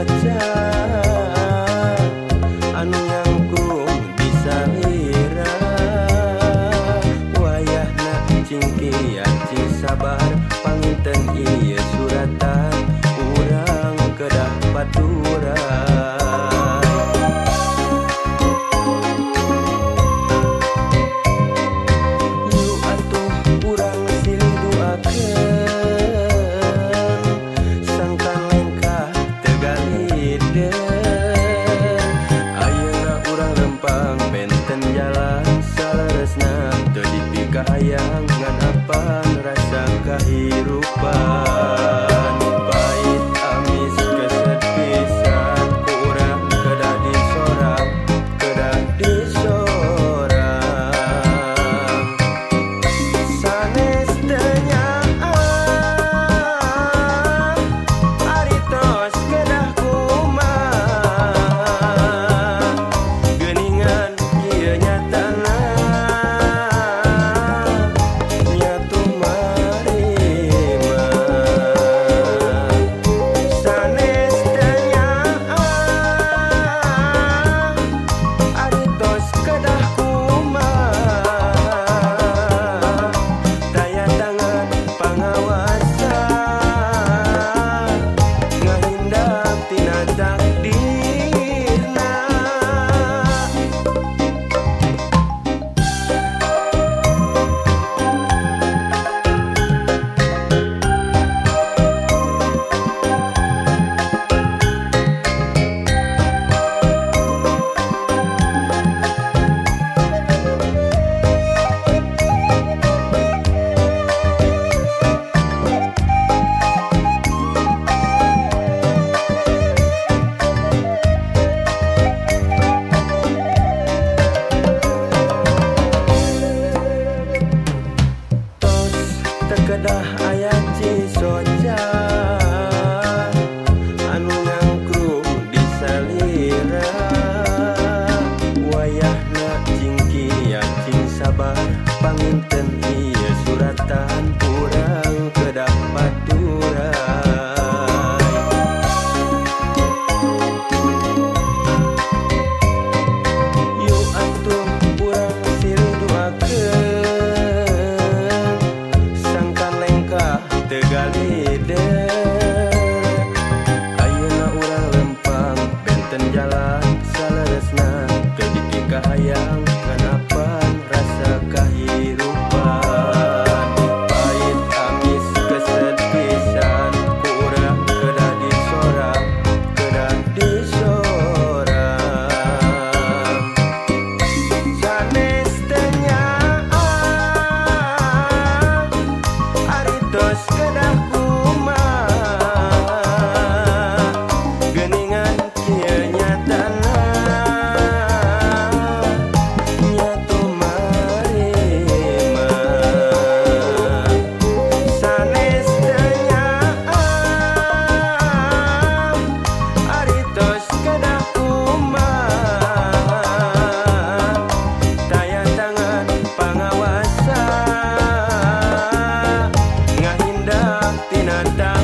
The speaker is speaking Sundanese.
bocah anu nyangkung bisa kedah aya soja anu ngangkrung disalira wayah najingki yacing sabar panginten hayang tinatang